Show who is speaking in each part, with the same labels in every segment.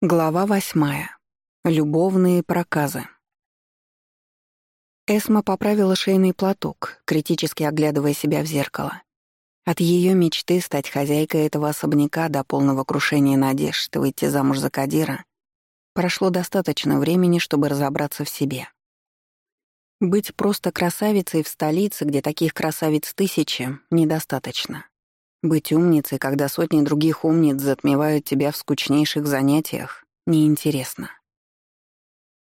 Speaker 1: Глава восьмая. Любовные проказы. Эсма поправила шейный платок, критически оглядывая себя в зеркало. От ее мечты стать хозяйкой этого особняка до полного крушения надежд выйти замуж за Кадира прошло достаточно времени, чтобы разобраться в себе. Быть просто красавицей в столице, где таких красавиц тысячи, недостаточно. Быть умницей, когда сотни других умниц затмевают тебя в скучнейших занятиях, неинтересно.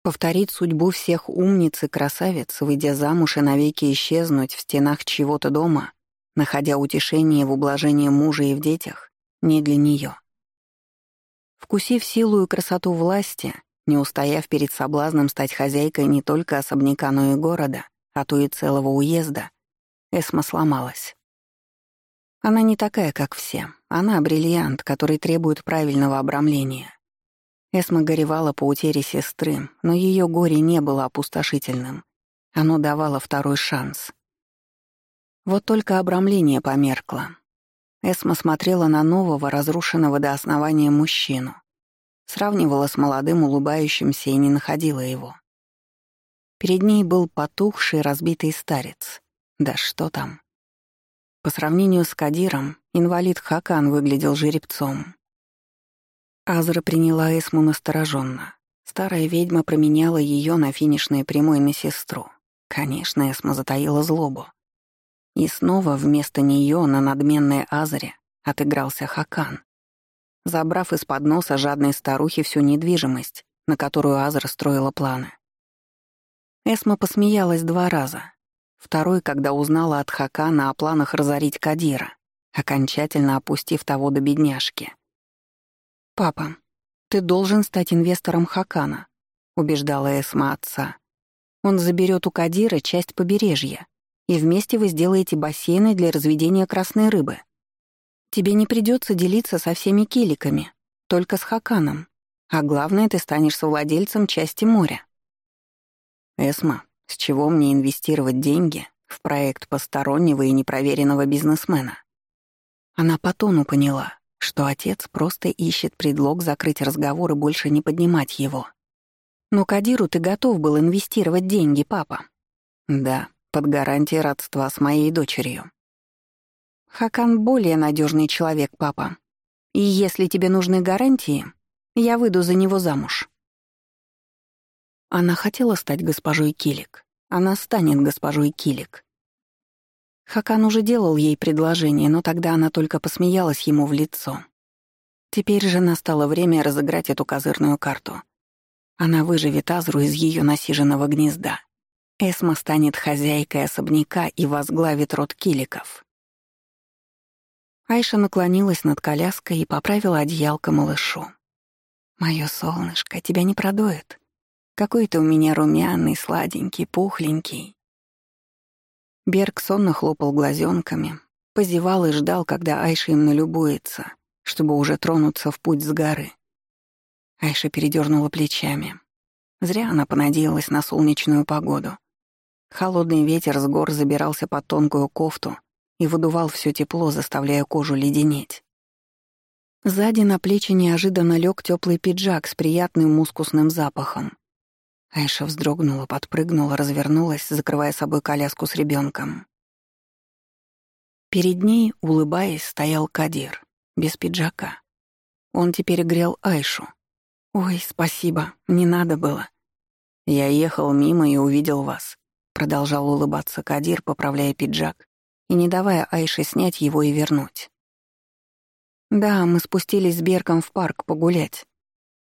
Speaker 1: Повторить судьбу всех умниц и красавиц, выйдя замуж и навеки исчезнуть в стенах чего-то дома, находя утешение в ублажении мужа и в детях, не для нее. Вкусив силу и красоту власти, не устояв перед соблазном стать хозяйкой не только особняка, но и города, а то и целого уезда, Эсма сломалась. Она не такая, как все. Она — бриллиант, который требует правильного обрамления. Эсма горевала по утере сестры, но ее горе не было опустошительным. Оно давало второй шанс. Вот только обрамление померкло. Эсма смотрела на нового, разрушенного до основания мужчину. Сравнивала с молодым, улыбающимся и не находила его. Перед ней был потухший, разбитый старец. Да что там. По сравнению с Кадиром, инвалид Хакан выглядел жеребцом. Азра приняла Эсму настороженно. Старая ведьма променяла ее на финишной прямой на сестру. Конечно, Эсма затаила злобу. И снова вместо нее на надменной Азре отыгрался Хакан, забрав из-под носа жадной старухи всю недвижимость, на которую Азра строила планы. Эсма посмеялась два раза, Второй, когда узнала от Хакана о планах разорить Кадира, окончательно опустив того до бедняжки. «Папа, ты должен стать инвестором Хакана», — убеждала Эсма отца. «Он заберет у Кадира часть побережья, и вместе вы сделаете бассейны для разведения красной рыбы. Тебе не придется делиться со всеми киликами, только с Хаканом, а главное, ты станешь совладельцем части моря». «Эсма, с чего мне инвестировать деньги в проект постороннего и непроверенного бизнесмена? Она по тону поняла, что отец просто ищет предлог закрыть разговор и больше не поднимать его. «Но Кадиру ты готов был инвестировать деньги, папа?» «Да, под гарантией родства с моей дочерью». «Хакан более надежный человек, папа. И если тебе нужны гарантии, я выйду за него замуж». Она хотела стать госпожой Килик. Она станет госпожой Килик. Хакан уже делал ей предложение, но тогда она только посмеялась ему в лицо. Теперь же настало время разыграть эту козырную карту. Она выживет Азру из ее насиженного гнезда. Эсма станет хозяйкой особняка и возглавит род киликов. Айша наклонилась над коляской и поправила одеялко малышу. «Моё солнышко, тебя не продует?» Какой то у меня румяный, сладенький, пухленький. Берг сонно хлопал глазенками, позевал и ждал, когда Айша им налюбуется, чтобы уже тронуться в путь с горы. Айша передернула плечами. Зря она понадеялась на солнечную погоду. Холодный ветер с гор забирался под тонкую кофту и выдувал все тепло, заставляя кожу леденеть. Сзади на плечи неожиданно лег теплый пиджак с приятным мускусным запахом. Айша вздрогнула, подпрыгнула, развернулась, закрывая собой коляску с ребенком. Перед ней, улыбаясь, стоял Кадир, без пиджака. Он теперь грел Айшу. «Ой, спасибо, не надо было». «Я ехал мимо и увидел вас», — продолжал улыбаться Кадир, поправляя пиджак и не давая Айше снять его и вернуть. «Да, мы спустились с Берком в парк погулять.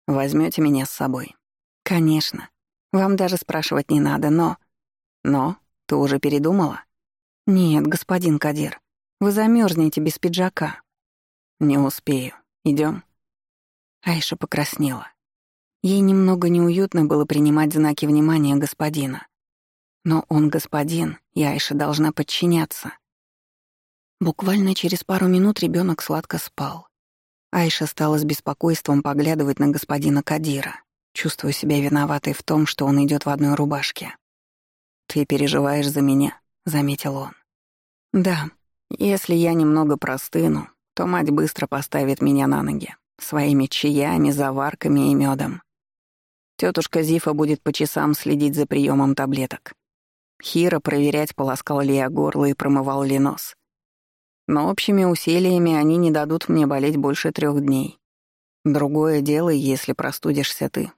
Speaker 1: Возьмете меня с собой?» «Конечно. Вам даже спрашивать не надо, но... Но? Ты уже передумала? Нет, господин Кадир. Вы замерзнете без пиджака. Не успею. Идем. Айша покраснела. Ей немного неуютно было принимать знаки внимания господина. Но он господин, и Айша должна подчиняться. Буквально через пару минут ребенок сладко спал. Айша стала с беспокойством поглядывать на господина Кадира. Чувствую себя виноватой в том, что он идет в одной рубашке. «Ты переживаешь за меня», — заметил он. «Да. Если я немного простыну, то мать быстро поставит меня на ноги. Своими чаями, заварками и медом. Тетушка Зифа будет по часам следить за приемом таблеток. Хира проверять, полоскал ли я горло и промывал ли нос. Но общими усилиями они не дадут мне болеть больше трех дней. Другое дело, если простудишься ты.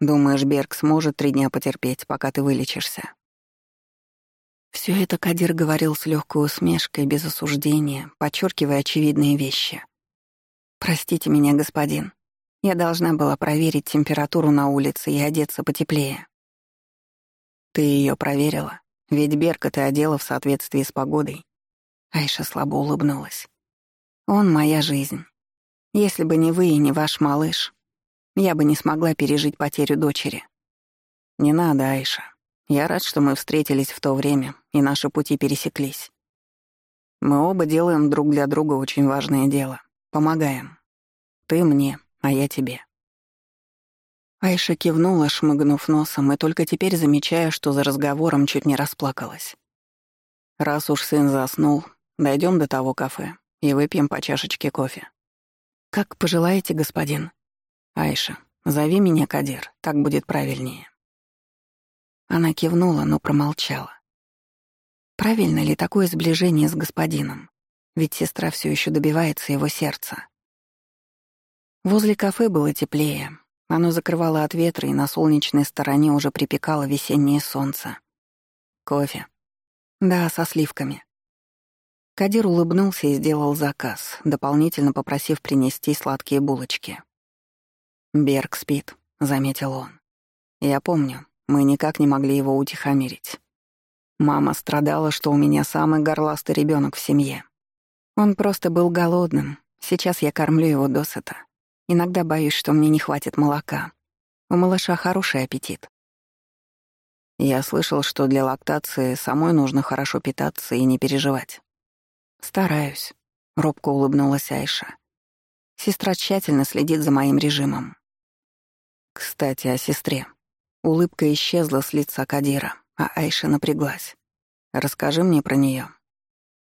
Speaker 1: Думаешь, Берг сможет три дня потерпеть, пока ты вылечишься? Все это Кадир говорил с легкой усмешкой, без осуждения, подчеркивая очевидные вещи. «Простите меня, господин. Я должна была проверить температуру на улице и одеться потеплее». «Ты ее проверила? Ведь Берка ты одела в соответствии с погодой». Айша слабо улыбнулась. «Он моя жизнь. Если бы не вы и не ваш малыш, я бы не смогла пережить потерю дочери». «Не надо, Айша. Я рад, что мы встретились в то время, и наши пути пересеклись. Мы оба делаем друг для друга очень важное дело. Помогаем. Ты мне, а я тебе. Айша кивнула, шмыгнув носом, и только теперь замечая, что за разговором чуть не расплакалась. Раз уж сын заснул, дойдем до того кафе и выпьем по чашечке кофе. Как пожелаете, господин. Айша, зови меня Кадир, так будет правильнее. Она кивнула, но промолчала. Правильно ли такое сближение с господином? Ведь сестра все еще добивается его сердца. Возле кафе было теплее. Оно закрывало от ветра, и на солнечной стороне уже припекало весеннее солнце. Кофе. Да, со сливками. Кадир улыбнулся и сделал заказ, дополнительно попросив принести сладкие булочки. «Берг спит», — заметил он. «Я помню, мы никак не могли его утихомирить. Мама страдала, что у меня самый горластый ребенок в семье. Он просто был голодным. Сейчас я кормлю его досыта. Иногда боюсь, что мне не хватит молока. У малыша хороший аппетит. Я слышал, что для лактации самой нужно хорошо питаться и не переживать. Стараюсь, робко улыбнулась Айша. Сестра тщательно следит за моим режимом. Кстати, о сестре. Улыбка исчезла с лица Кадира, а Айша напряглась. «Расскажи мне про нее.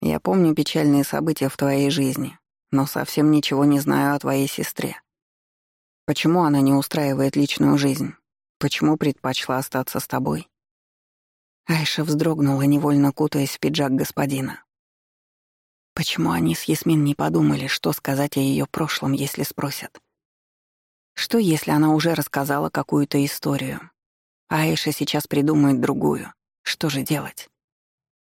Speaker 1: Я помню печальные события в твоей жизни, но совсем ничего не знаю о твоей сестре. Почему она не устраивает личную жизнь? Почему предпочла остаться с тобой?» Айша вздрогнула, невольно кутаясь в пиджак господина. Почему они с Ясмин не подумали, что сказать о ее прошлом, если спросят? Что, если она уже рассказала какую-то историю, Аиша сейчас придумает другую. Что же делать?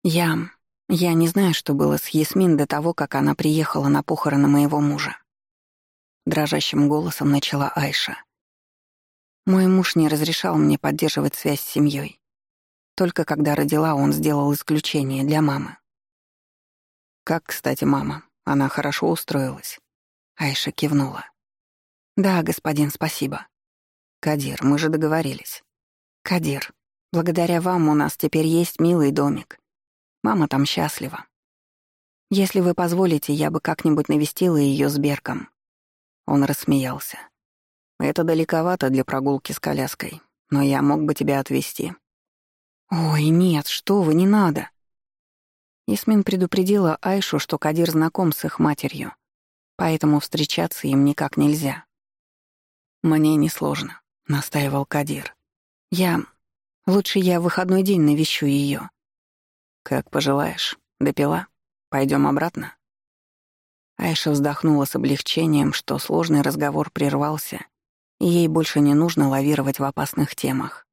Speaker 1: Я... Я не знаю, что было с Ясмин до того, как она приехала на похороны моего мужа. Дрожащим голосом начала Айша. Мой муж не разрешал мне поддерживать связь с семьей. Только когда родила, он сделал исключение для мамы. Как, кстати, мама? Она хорошо устроилась. Айша кивнула. Да, господин, спасибо. Кадир, мы же договорились. «Кадир, благодаря вам у нас теперь есть милый домик. Мама там счастлива. Если вы позволите, я бы как-нибудь навестила ее с Берком». Он рассмеялся. «Это далековато для прогулки с коляской, но я мог бы тебя отвезти». «Ой, нет, что вы, не надо!» Ясмин предупредила Айшу, что Кадир знаком с их матерью, поэтому встречаться им никак нельзя. «Мне несложно», — настаивал Кадир. Я... Лучше я в выходной день навещу ее. Как пожелаешь. Допила? Пойдем обратно? Айша вздохнула с облегчением, что сложный разговор прервался, и ей больше не нужно лавировать в опасных темах.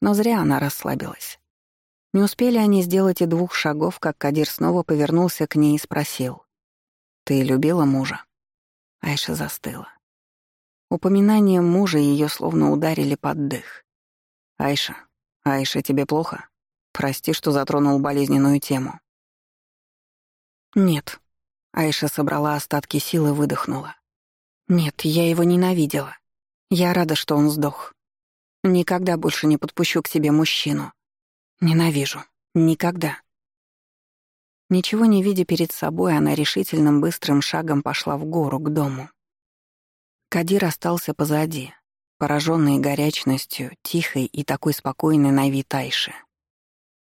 Speaker 1: Но зря она расслабилась. Не успели они сделать и двух шагов, как Кадир снова повернулся к ней и спросил. «Ты любила мужа?» Айша застыла. Упоминанием мужа ее словно ударили под дых. «Айша, Айша, тебе плохо? Прости, что затронул болезненную тему». «Нет». Айша собрала остатки сил и выдохнула. «Нет, я его ненавидела. Я рада, что он сдох. Никогда больше не подпущу к себе мужчину. Ненавижу. Никогда». Ничего не видя перед собой, она решительным быстрым шагом пошла в гору, к дому. Кадир остался позади, пораженный горячностью, тихой и такой спокойной на вид Айши.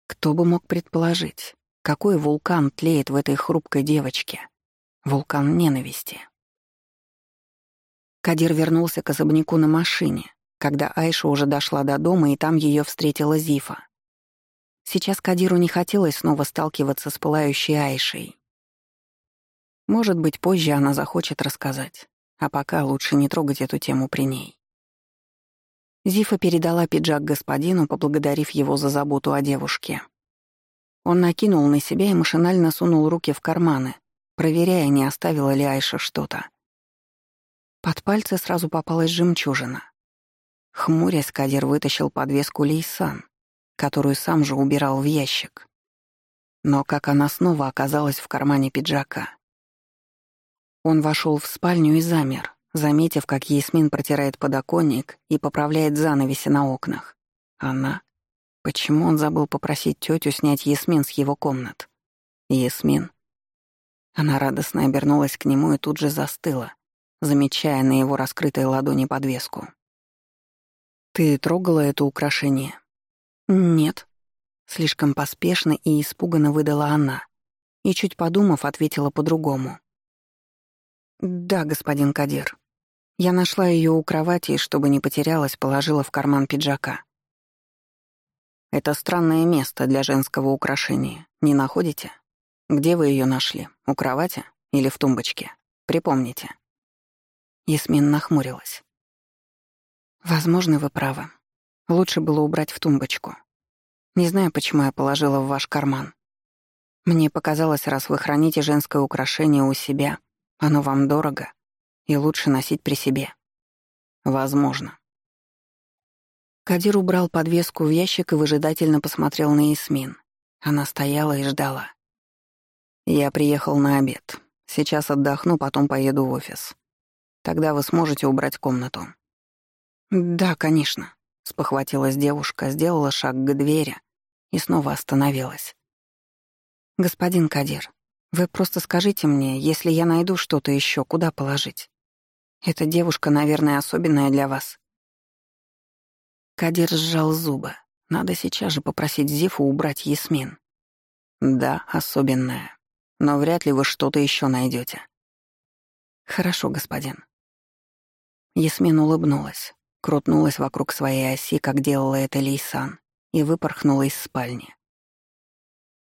Speaker 1: Кто бы мог предположить, какой вулкан тлеет в этой хрупкой девочке? Вулкан ненависти. Кадир вернулся к особняку на машине, когда Айша уже дошла до дома, и там ее встретила Зифа. Сейчас Кадиру не хотелось снова сталкиваться с пылающей Айшей. Может быть, позже она захочет рассказать, а пока лучше не трогать эту тему при ней. Зифа передала пиджак господину, поблагодарив его за заботу о девушке. Он накинул на себя и машинально сунул руки в карманы, проверяя, не оставила ли Айша что-то. Под пальцы сразу попалась жемчужина. Хмурясь, Кадир вытащил подвеску Лейсан, которую сам же убирал в ящик. Но как она снова оказалась в кармане пиджака? Он вошел в спальню и замер, заметив, как Ясмин протирает подоконник и поправляет занавеси на окнах. Она? Почему он забыл попросить тетю снять Ясмин с его комнат? Ясмин? Она радостно обернулась к нему и тут же застыла, замечая на его раскрытой ладони подвеску. «Ты трогала это украшение?» «Нет». Слишком поспешно и испуганно выдала она, и, чуть подумав, ответила по-другому. «Да, господин Кадир. Я нашла ее у кровати и, чтобы не потерялась, положила в карман пиджака. Это странное место для женского украшения, не находите? Где вы ее нашли? У кровати или в тумбочке? Припомните». Ясмин нахмурилась. «Возможно, вы правы. Лучше было убрать в тумбочку. Не знаю, почему я положила в ваш карман. Мне показалось, раз вы храните женское украшение у себя, оно вам дорого, и лучше носить при себе. Возможно. Кадир убрал подвеску в ящик и выжидательно посмотрел на Ясмин. Она стояла и ждала. «Я приехал на обед. Сейчас отдохну, потом поеду в офис. Тогда вы сможете убрать комнату». «Да, конечно», — спохватилась девушка, сделала шаг к двери и снова остановилась. «Господин Кадир, вы просто скажите мне, если я найду что-то еще, куда положить? Эта девушка, наверное, особенная для вас». Кадир сжал зубы. Надо сейчас же попросить Зифу убрать Ясмин. «Да, особенная. Но вряд ли вы что-то еще найдете. «Хорошо, господин». Ясмин улыбнулась, крутнулась вокруг своей оси, как делала это Лейсан, и выпорхнула из спальни.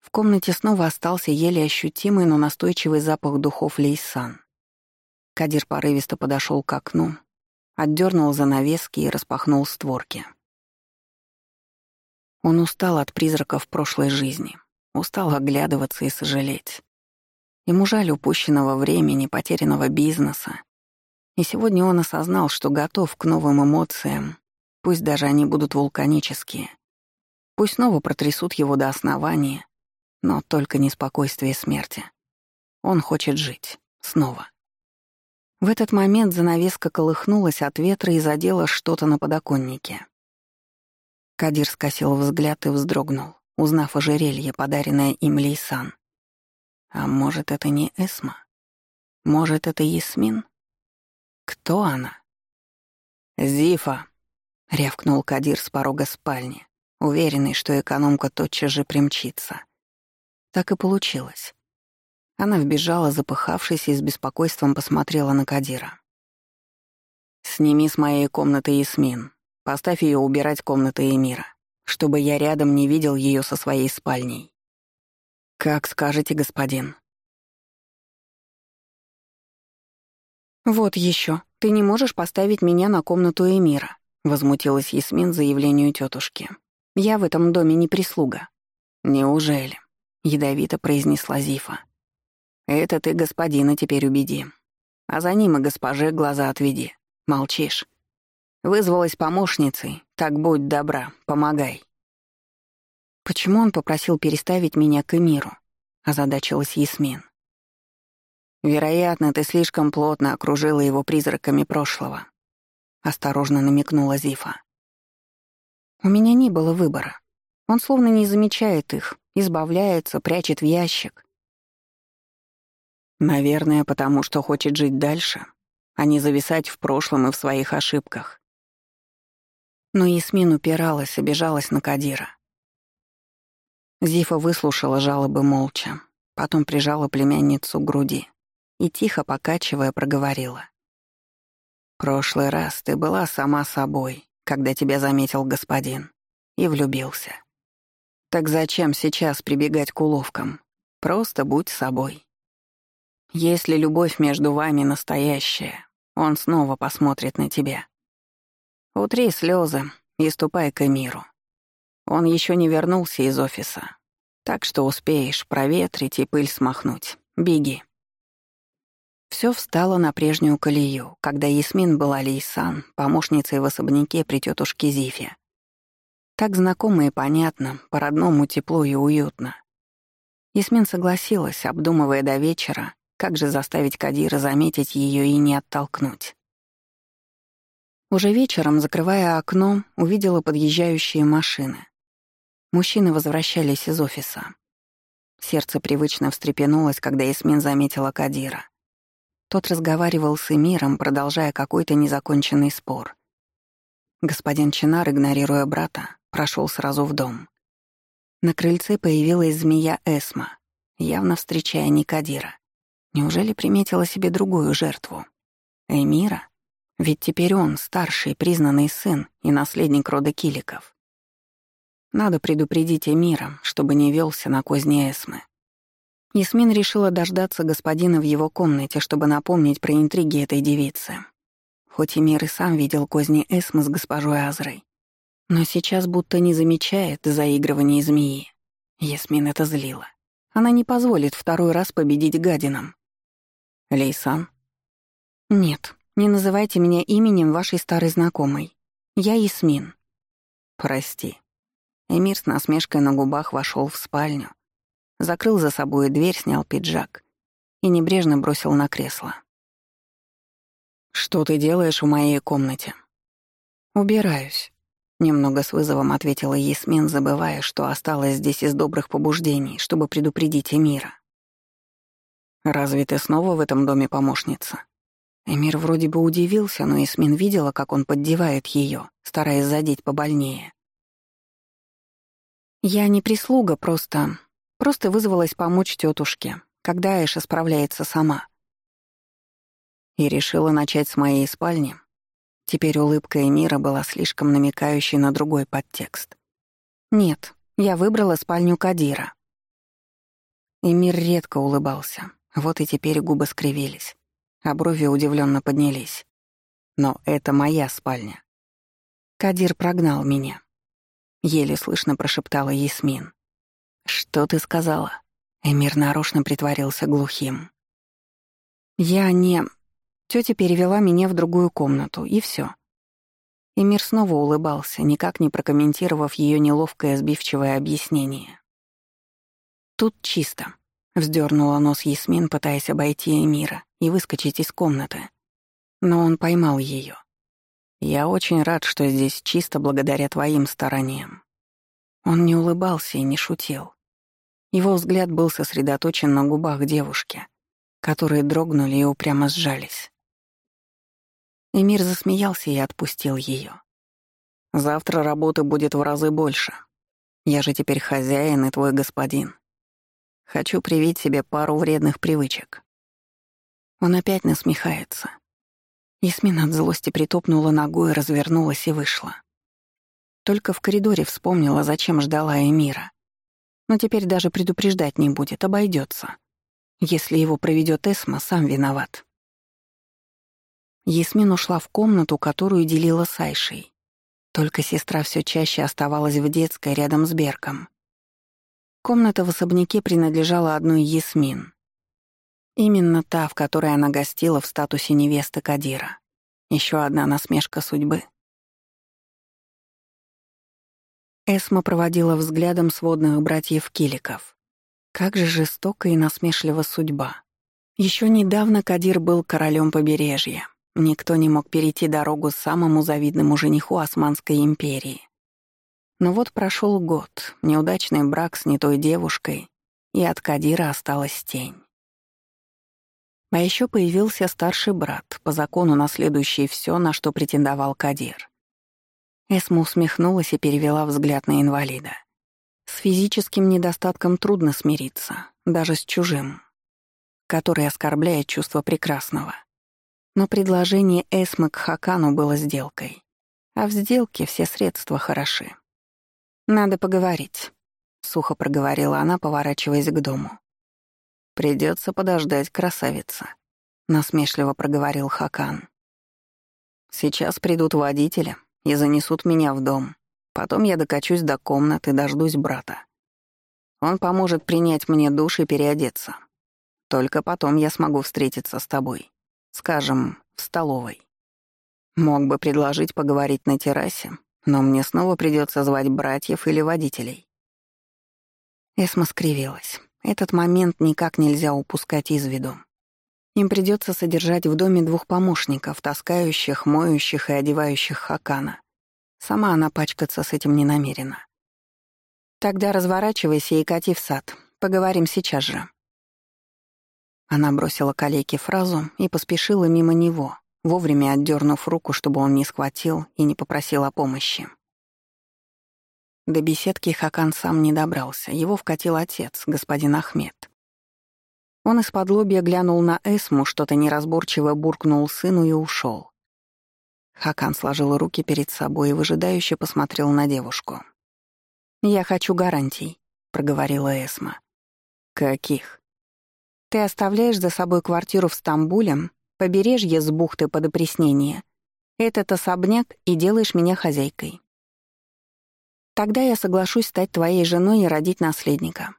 Speaker 1: В комнате снова остался еле ощутимый, но настойчивый запах духов Лейсан. Кадир порывисто подошел к окну, отдернул занавески и распахнул створки. Он устал от призраков прошлой жизни, устал оглядываться и сожалеть. Ему жаль упущенного времени, потерянного бизнеса. И сегодня он осознал, что готов к новым эмоциям, пусть даже они будут вулканические. Пусть снова протрясут его до основания, но только не спокойствие смерти. Он хочет жить. Снова. В этот момент занавеска колыхнулась от ветра и задела что-то на подоконнике. Кадир скосил взгляд и вздрогнул, узнав ожерелье, подаренное им Лейсан. А может, это не Эсма? Может, это Ясмин? Кто она? «Зифа!» — рявкнул Кадир с порога спальни, уверенный, что экономка тотчас же примчится. Так и получилось. Она вбежала, запыхавшись, и с беспокойством посмотрела на Кадира. «Сними с моей комнаты Ясмин. Поставь ее убирать комнаты Эмира, чтобы я рядом не видел ее со своей спальней». «Как скажете, господин».
Speaker 2: «Вот еще. Ты не можешь поставить меня на комнату Эмира», — возмутилась Ясмин заявлению тетушки. «Я в этом доме не прислуга».
Speaker 1: «Неужели?» — ядовито произнесла Зифа. «Это ты господина теперь убеди. А за ним и госпоже глаза отведи. Молчишь. Вызвалась помощницей, так будь добра, помогай».
Speaker 2: «Почему он попросил переставить меня к Эмиру?» — озадачилась Ясмин.
Speaker 1: «Вероятно, ты слишком плотно окружила его призраками прошлого», — осторожно намекнула Зифа.
Speaker 2: «У меня не было выбора. Он словно не замечает их, избавляется, прячет в ящик.
Speaker 1: Наверное, потому что хочет жить дальше, а не зависать в прошлом и в своих ошибках.
Speaker 2: Но Ясмин упиралась, обижалась на Кадира.
Speaker 1: Зифа выслушала жалобы молча, потом прижала племянницу к груди и, тихо покачивая, проговорила. прошлый раз ты была сама собой, когда тебя заметил господин, и влюбился. Так зачем сейчас прибегать к уловкам? Просто будь собой. Если любовь между вами настоящая, он снова посмотрит на тебя. Утри слезы и ступай к миру. Он еще не вернулся из офиса, так что успеешь проветрить и пыль смахнуть. Беги. Все встало на прежнюю колею, когда Ясмин была Лейсан, помощницей в особняке при тетушке Зифе. Так знакомо и понятно, по-родному тепло и уютно. Ясмин согласилась, обдумывая до вечера, как же заставить Кадира заметить ее и не оттолкнуть. Уже вечером, закрывая окно, увидела подъезжающие машины. Мужчины возвращались из офиса. Сердце привычно встрепенулось, когда Ясмин заметила Кадира. Тот разговаривал с Эмиром, продолжая какой-то незаконченный спор. Господин Чинар, игнорируя брата, прошел сразу в дом. На крыльце появилась змея Эсма, явно встречая Никадира. Неужели приметила себе другую жертву? Эмира? Ведь теперь он старший, признанный сын и наследник рода Киликов. Надо предупредить Эмира, чтобы не велся на козни Эсмы. Ясмин решила дождаться господина в его комнате, чтобы напомнить про интриги этой девицы. Хоть Эмир и сам видел козни Эсмы с госпожой Азрой, но сейчас будто не замечает заигрывания змеи. Ясмин это злила. Она не позволит второй раз победить гадинам. Лейсан? Нет, не называйте меня именем вашей старой знакомой. Я Ясмин. Прости. Эмир с насмешкой на губах вошел в спальню, закрыл за собой дверь, снял пиджак и небрежно бросил на кресло. «Что ты делаешь в моей комнате?» «Убираюсь», — немного с вызовом ответила Ясмин, забывая, что осталась здесь из добрых побуждений, чтобы предупредить Эмира. «Разве ты снова в этом доме помощница?» Эмир вроде бы удивился, но Ясмин видела, как он поддевает ее, стараясь задеть побольнее. «Я не прислуга, просто... Просто вызвалась помочь тетушке, когда Эша справляется сама». И решила начать с моей спальни. Теперь улыбка Эмира была слишком намекающей на другой подтекст. «Нет, я выбрала спальню Кадира». Эмир редко улыбался, вот и теперь губы скривились, а брови удивленно поднялись. Но это моя спальня. Кадир прогнал меня. Еле слышно прошептала Ясмин. «Что ты сказала?» Эмир нарочно притворился глухим. «Я не...» Тётя перевела меня в другую комнату, и всё. Эмир снова улыбался, никак не прокомментировав её неловкое сбивчивое объяснение. «Тут чисто. Вздернула нос Ясмин, пытаясь обойти Эмира и выскочить из комнаты. Но он поймал ее. «Я очень рад, что здесь чисто благодаря твоим стараниям». Он не улыбался и не шутил. Его взгляд был сосредоточен на губах девушки, которые дрогнули и упрямо сжались. Эмир засмеялся и отпустил ее. «Завтра работы будет в разы больше. Я же теперь хозяин и твой господин. Хочу привить себе пару вредных привычек. Он опять насмехается. Ясмин от злости притопнула ногой, развернулась и вышла. Только в коридоре вспомнила, зачем ждала Эмира. Но теперь даже предупреждать не будет, обойдется. Если его проведет Эсма, сам виноват. Ясмин ушла в комнату, которую делила с Айшей. Только сестра все чаще оставалась в детской рядом с Берком. Комната в особняке принадлежала одной Ясмин. Именно та, в которой она гостила в статусе невесты Кадира. Еще одна насмешка судьбы. Эсма проводила взглядом сводных братьев Киликов. Как же жестока и насмешлива судьба. Еще недавно Кадир был королем побережья. Никто не мог перейти дорогу самому завидному жениху Османской империи. Но вот прошел год, неудачный брак с не той девушкой, и от Кадира осталась тень. А еще появился старший брат, по закону наследующий все, на что претендовал Кадир. Эсма усмехнулась и перевела взгляд на инвалида. С физическим недостатком трудно смириться, даже с чужим, который оскорбляет чувство прекрасного. Но предложение Эсмы к Хакану было сделкой. А в сделке все средства хороши. «Надо поговорить», — сухо проговорила она, поворачиваясь к дому. Придется подождать, красавица», — насмешливо проговорил Хакан. «Сейчас придут водители и занесут меня в дом. Потом я докачусь до комнаты, дождусь брата. Он поможет принять мне душ и переодеться. Только потом я смогу встретиться с тобой. Скажем, в столовой. Мог бы предложить поговорить на террасе, но мне снова придется звать братьев или водителей. Эсма скривилась. Этот момент никак нельзя упускать из виду. Им придется содержать в доме двух помощников, таскающих, моющих и одевающих Хакана. Сама она пачкаться с этим не намерена. «Тогда разворачивайся и кати в сад. Поговорим сейчас же». Она бросила калеке фразу и поспешила мимо него, вовремя отдернув руку, чтобы он не схватил и не попросил о помощи. До беседки Хакан сам не добрался, его вкатил отец, господин Ахмед. Он из-под лобья глянул на Эсму, что-то неразборчиво буркнул сыну и ушел. Хакан сложил руки перед собой и выжидающе посмотрел на девушку. «Я хочу гарантий», — проговорила Эсма. «Каких?» «Ты оставляешь за собой квартиру в Стамбуле, побережье с бухты под опреснение, этот особняк и делаешь меня хозяйкой. Тогда я соглашусь стать твоей женой и родить наследника.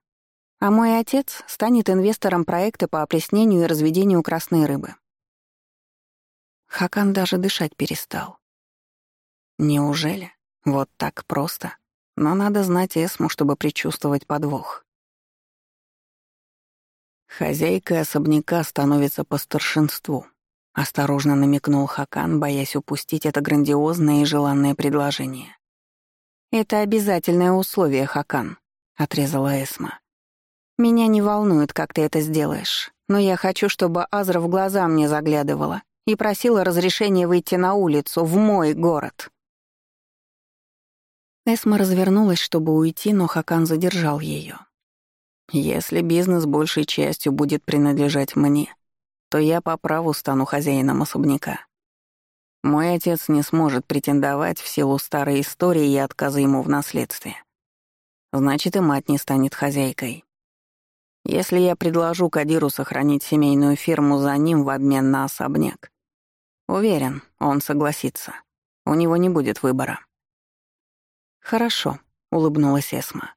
Speaker 1: А мой отец станет инвестором проекта по опреснению и разведению красной рыбы». Хакан даже дышать перестал. «Неужели? Вот так просто?» Но надо знать Эсму, чтобы предчувствовать подвох. Хозяйка особняка становится по старшинству. Осторожно намекнул Хакан, боясь упустить это грандиозное и желанное предложение. «Это обязательное условие, Хакан», — отрезала Эсма. «Меня не волнует, как ты это сделаешь, но я хочу, чтобы Азра в глаза мне заглядывала и просила разрешения выйти на улицу, в мой город». Эсма развернулась, чтобы уйти, но Хакан задержал ее. «Если бизнес большей частью будет принадлежать мне, то я по праву стану хозяином особняка. Мой отец не сможет претендовать в силу старой истории и отказа ему в наследстве. Значит, и мать не станет хозяйкой. Если я предложу Кадиру сохранить семейную фирму за ним в обмен на особняк, уверен, он согласится. У него не будет выбора. «Хорошо», — улыбнулась Эсма.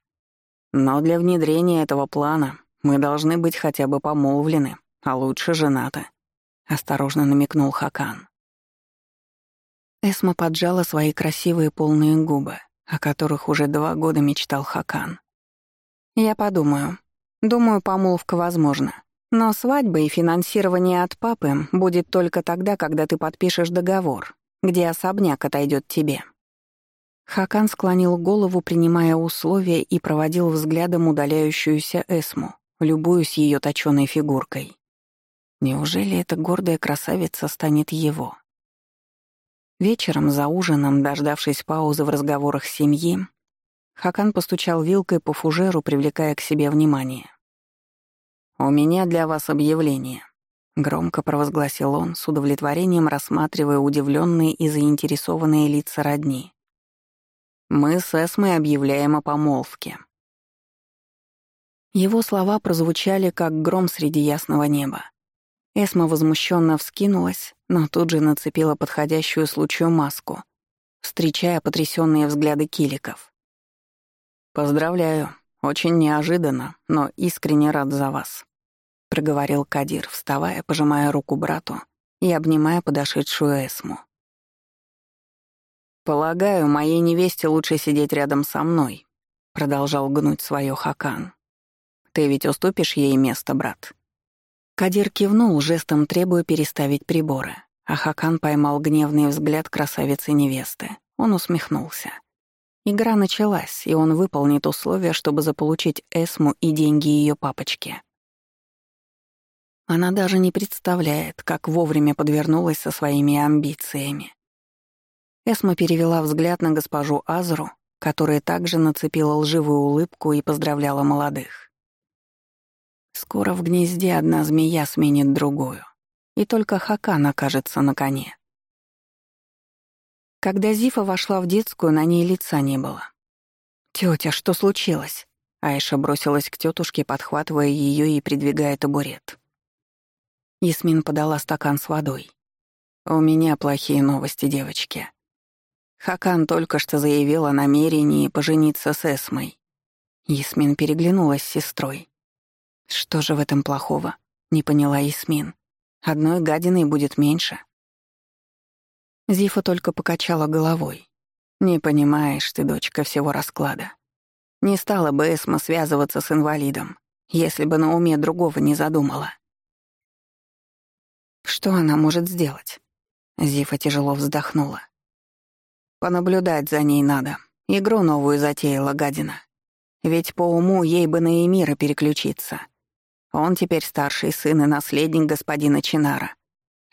Speaker 1: «Но для внедрения этого плана мы должны быть хотя бы помолвлены, а лучше женаты», — осторожно намекнул Хакан. Эсма поджала свои красивые полные губы, о которых уже два года мечтал Хакан. «Я подумаю. Думаю, помолвка возможна. Но свадьба и финансирование от папы будет только тогда, когда ты подпишешь договор, где особняк отойдет тебе». Хакан склонил голову, принимая условия, и проводил взглядом удаляющуюся Эсму, любуясь ее точёной фигуркой. Неужели эта гордая красавица станет его? Вечером за ужином, дождавшись паузы в разговорах семьи, Хакан постучал вилкой по фужеру, привлекая к себе внимание. «У меня для вас объявление», — громко провозгласил он, с удовлетворением рассматривая удивленные и заинтересованные лица родни. Мы с Эсмой объявляем о помолвке». Его слова прозвучали, как гром среди ясного неба. Эсма возмущенно вскинулась, но тут же нацепила подходящую случаю маску, встречая потрясенные взгляды киликов. «Поздравляю. Очень неожиданно, но искренне рад за вас», — проговорил Кадир, вставая, пожимая руку брату и обнимая подошедшую Эсму. «Полагаю, моей невесте лучше сидеть рядом со мной», — продолжал гнуть свое Хакан. «Ты ведь уступишь ей место, брат?» Кадир кивнул, жестом требуя переставить приборы, а Хакан поймал гневный взгляд красавицы-невесты. Он усмехнулся. Игра началась, и он выполнит условия, чтобы заполучить Эсму и деньги ее папочки. Она даже не представляет, как вовремя подвернулась со своими амбициями. Эсма перевела взгляд на госпожу Азру, которая также нацепила лживую улыбку и поздравляла молодых. Скоро в гнезде одна змея сменит другую, и только Хакан окажется на коне. Когда Зифа вошла в детскую, на ней лица не было. «Тётя, что случилось?» Айша бросилась к тетушке, подхватывая ее и придвигая табурет. Ясмин подала стакан с водой. «У меня плохие новости, девочки. Хакан только что заявил о намерении пожениться с Эсмой». Ясмин переглянулась с сестрой. «Что же в этом плохого?» — не поняла Ясмин. «Одной гадиной будет меньше». Зифа только покачала головой. «Не понимаешь ты, дочка, всего расклада. Не стала бы Эсма связываться с инвалидом, если бы на уме другого не задумала. Что она может сделать? Зифа тяжело вздохнула. Понаблюдать за ней надо. Игру новую затеяла гадина. Ведь по уму ей бы на Эмира переключиться. Он теперь старший сын и наследник господина Чинара.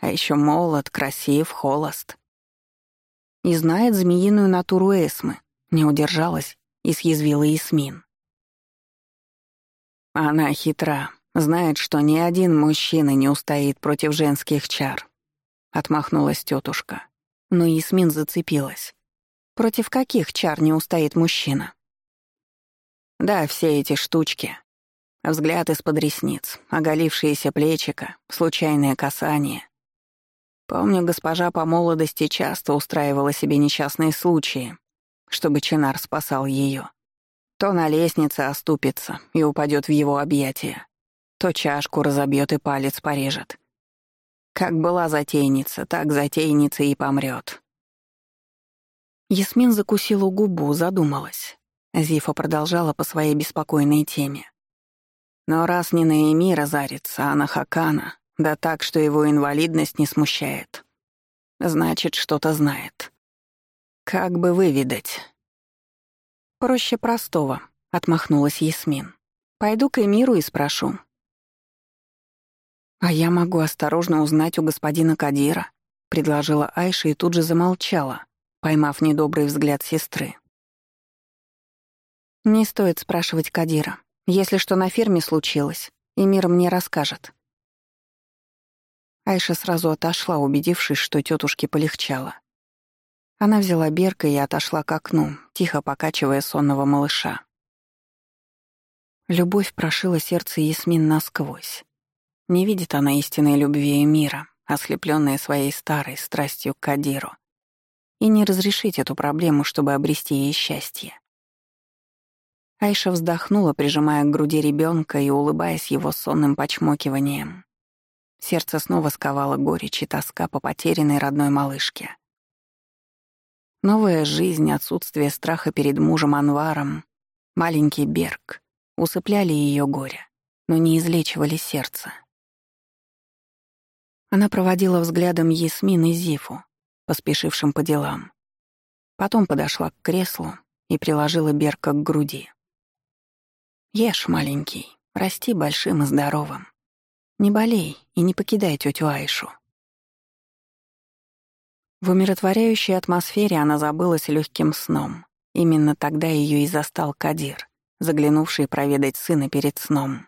Speaker 1: А еще молод, красив, холост. И знает змеиную натуру Эсмы. Не удержалась и съязвила Ясмин. Она хитра, знает, что ни один мужчина не устоит против женских чар. Отмахнулась тетушка. Но Ясмин зацепилась. Против каких чар не устоит мужчина? Да, все эти штучки. Взгляд из-под ресниц, оголившиеся плечика, случайное касание. Помню, госпожа по молодости часто устраивала себе несчастные случаи, чтобы Чинар спасал ее. То на лестнице оступится и упадет в его объятия, то чашку разобьет и палец порежет. Как была затейница, так затейница и помрет. Ясмин закусила губу, задумалась. Зифа продолжала по своей беспокойной теме. Но раз не на Эмира зарится, а на Хакана, да так, что его инвалидность не смущает, значит, что-то знает. «Как бы выведать?» «Проще простого», — отмахнулась Ясмин. «Пойду к Эмиру и спрошу». «А я могу осторожно узнать у господина Кадира», — предложила Айша и тут же замолчала, поймав недобрый взгляд сестры. «Не стоит спрашивать Кадира. Если что на ферме случилось, Эмир мне расскажет». Айша сразу отошла, убедившись, что тетушке полегчало. Она взяла Берка и отошла к окну, тихо покачивая сонного малыша. Любовь прошила сердце Ясмин насквозь. Не видит она истинной любви и мира, ослепленная своей старой страстью к Кадиру. И не разрешить эту проблему, чтобы обрести ей счастье. Айша вздохнула, прижимая к груди ребенка и улыбаясь его сонным почмокиванием. Сердце снова сковало горечь и тоска по потерянной родной малышке. Новая жизнь, отсутствие страха перед мужем Анваром, маленький Берг усыпляли ее горе, но не излечивали сердце. Она проводила взглядом Ясмин и Зифу, поспешившим по делам. Потом подошла к креслу и приложила Берка к груди. «Ешь, маленький, расти большим и здоровым. Не болей и не покидай тетю Айшу». В умиротворяющей атмосфере она забылась легким сном. Именно тогда ее и застал Кадир, заглянувший проведать сына перед сном.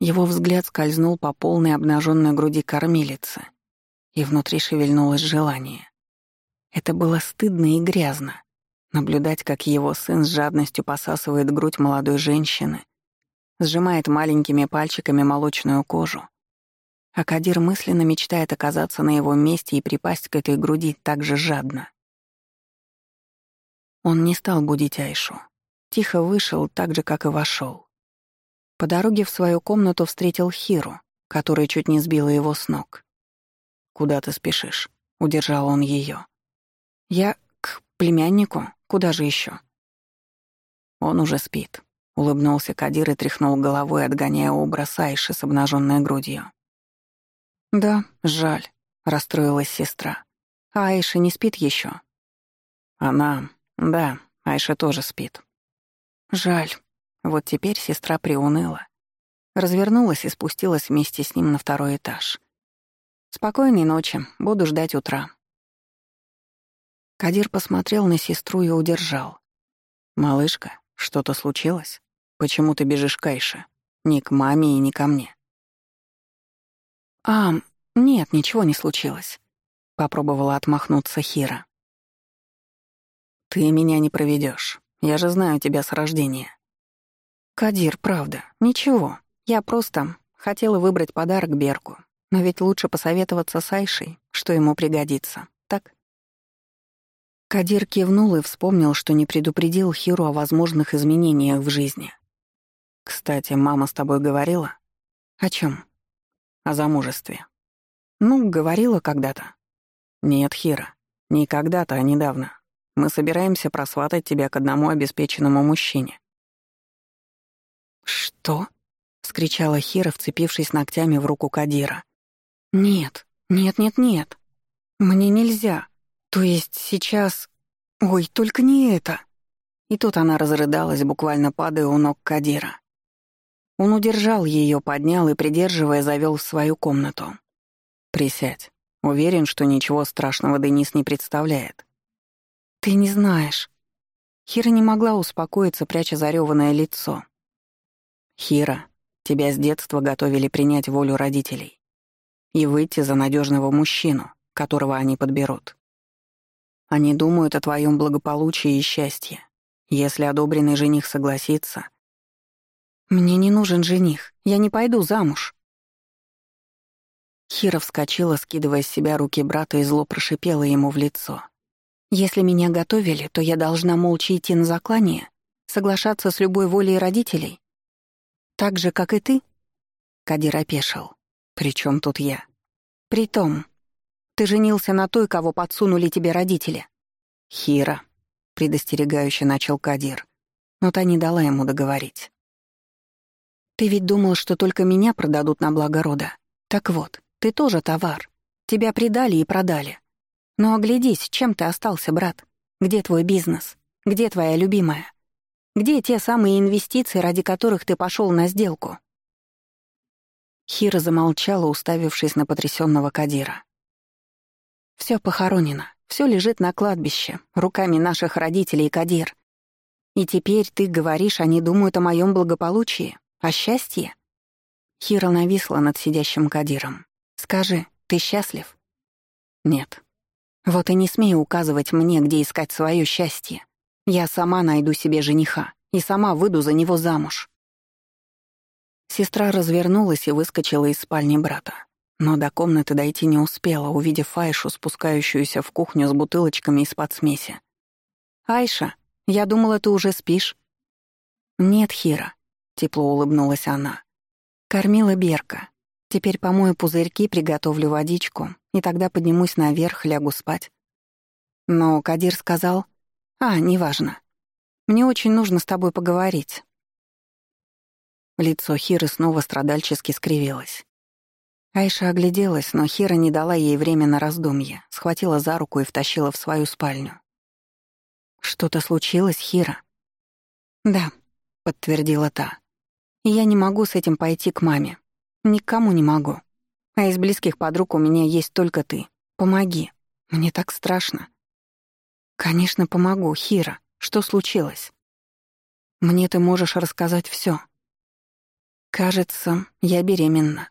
Speaker 1: Его взгляд скользнул по полной обнаженной груди кормилицы, и внутри шевельнулось желание. Это было стыдно и грязно — наблюдать, как его сын с жадностью посасывает грудь молодой женщины, сжимает маленькими пальчиками молочную кожу, а Кадир мысленно мечтает оказаться на его месте и припасть к этой груди так же жадно. Он не стал будить Айшу. Тихо вышел, так же, как и вошел. По дороге в свою комнату встретил Хиру, которая чуть не сбила его с ног. «Куда ты спешишь?» — удержал он ее. «Я к племяннику. Куда же еще? Он уже спит. Улыбнулся Кадир и тряхнул головой, отгоняя образ Айши с обнаженной грудью. «Да, жаль», — расстроилась сестра. «А Айша не спит еще? «Она... Да, Айша тоже спит». «Жаль». Вот теперь сестра приуныла. Развернулась и спустилась вместе с ним на второй этаж. «Спокойной ночи, буду ждать утра». Кадир посмотрел на сестру и удержал. «Малышка, что-то случилось? Почему ты бежишь к Айше? Ни к маме и ни ко мне?» «А, нет, ничего не случилось», — попробовала отмахнуться Хира. «Ты меня не проведешь. Я же знаю тебя с рождения». «Кадир, правда, ничего. Я просто хотела выбрать подарок Берку. Но ведь лучше посоветоваться с Айшей, что ему пригодится, так?» Кадир кивнул и вспомнил, что не предупредил Хиру о возможных изменениях в жизни. «Кстати, мама с тобой говорила?» «О чем? «О замужестве». «Ну, говорила когда-то». «Нет, Хира, не когда-то, а недавно. Мы собираемся просватать тебя к одному обеспеченному мужчине». «Что?» — вскричала Хира, вцепившись ногтями в руку Кадира. «Нет, нет, нет, нет. Мне нельзя. То есть сейчас... Ой, только не это!» И тут она разрыдалась, буквально падая у ног Кадира. Он удержал ее, поднял и, придерживая, завел в свою комнату. «Присядь. Уверен, что ничего страшного Денис не представляет». «Ты не знаешь». Хира не могла успокоиться, пряча зарёванное лицо. «Хира, тебя с детства готовили принять волю родителей и выйти за надежного мужчину, которого они подберут. Они думают о твоем благополучии и счастье. Если одобренный жених согласится... Мне не нужен жених, я не пойду замуж. Хира вскочила, скидывая с себя руки брата, и зло прошипела ему в лицо. «Если меня готовили, то я должна молча идти на заклание, соглашаться с любой волей родителей? Так же, как и ты?» Кадир опешил. «При чем тут я?» «Притом, ты женился на той, кого подсунули тебе родители». «Хира», — предостерегающе начал Кадир, но та не дала ему договорить. «Ты ведь думал, что только меня продадут на благо рода. Так вот, ты тоже товар. Тебя предали и продали. Но оглядись, чем ты остался, брат? Где твой бизнес? Где твоя любимая? Где те самые инвестиции, ради которых ты пошел на сделку?» Хира замолчала, уставившись на потрясенного Кадира. Все похоронено, все лежит на кладбище, руками наших родителей, Кадир. И теперь ты говоришь, они думают о моем благополучии, о счастье?» Хира нависла над сидящим Кадиром. «Скажи, ты счастлив?» «Нет». «Вот и не смей указывать мне, где искать свое счастье. Я сама найду себе жениха и сама выйду за него замуж». Сестра развернулась и выскочила из спальни брата. Но до комнаты дойти не успела, увидев Айшу, спускающуюся в кухню с бутылочками из-под смеси. «Айша, я думала, ты уже спишь». «Нет, Хира», — тепло улыбнулась она. «Кормила Берка. Теперь помою пузырьки, приготовлю водичку, и тогда поднимусь наверх, лягу спать». Но Кадир сказал, «А, неважно. Мне очень нужно с тобой поговорить». Лицо Хиры снова страдальчески скривилось. Айша огляделась, но Хира не дала ей время на раздумье, схватила за руку и втащила в свою спальню. «Что-то случилось, Хира?» «Да», — подтвердила та. «Я не могу с этим пойти к маме. Никому не могу. А из близких подруг у меня есть только ты. Помоги. Мне так страшно». «Конечно, помогу, Хира. Что случилось?» «Мне ты можешь рассказать все. «Кажется, я беременна»,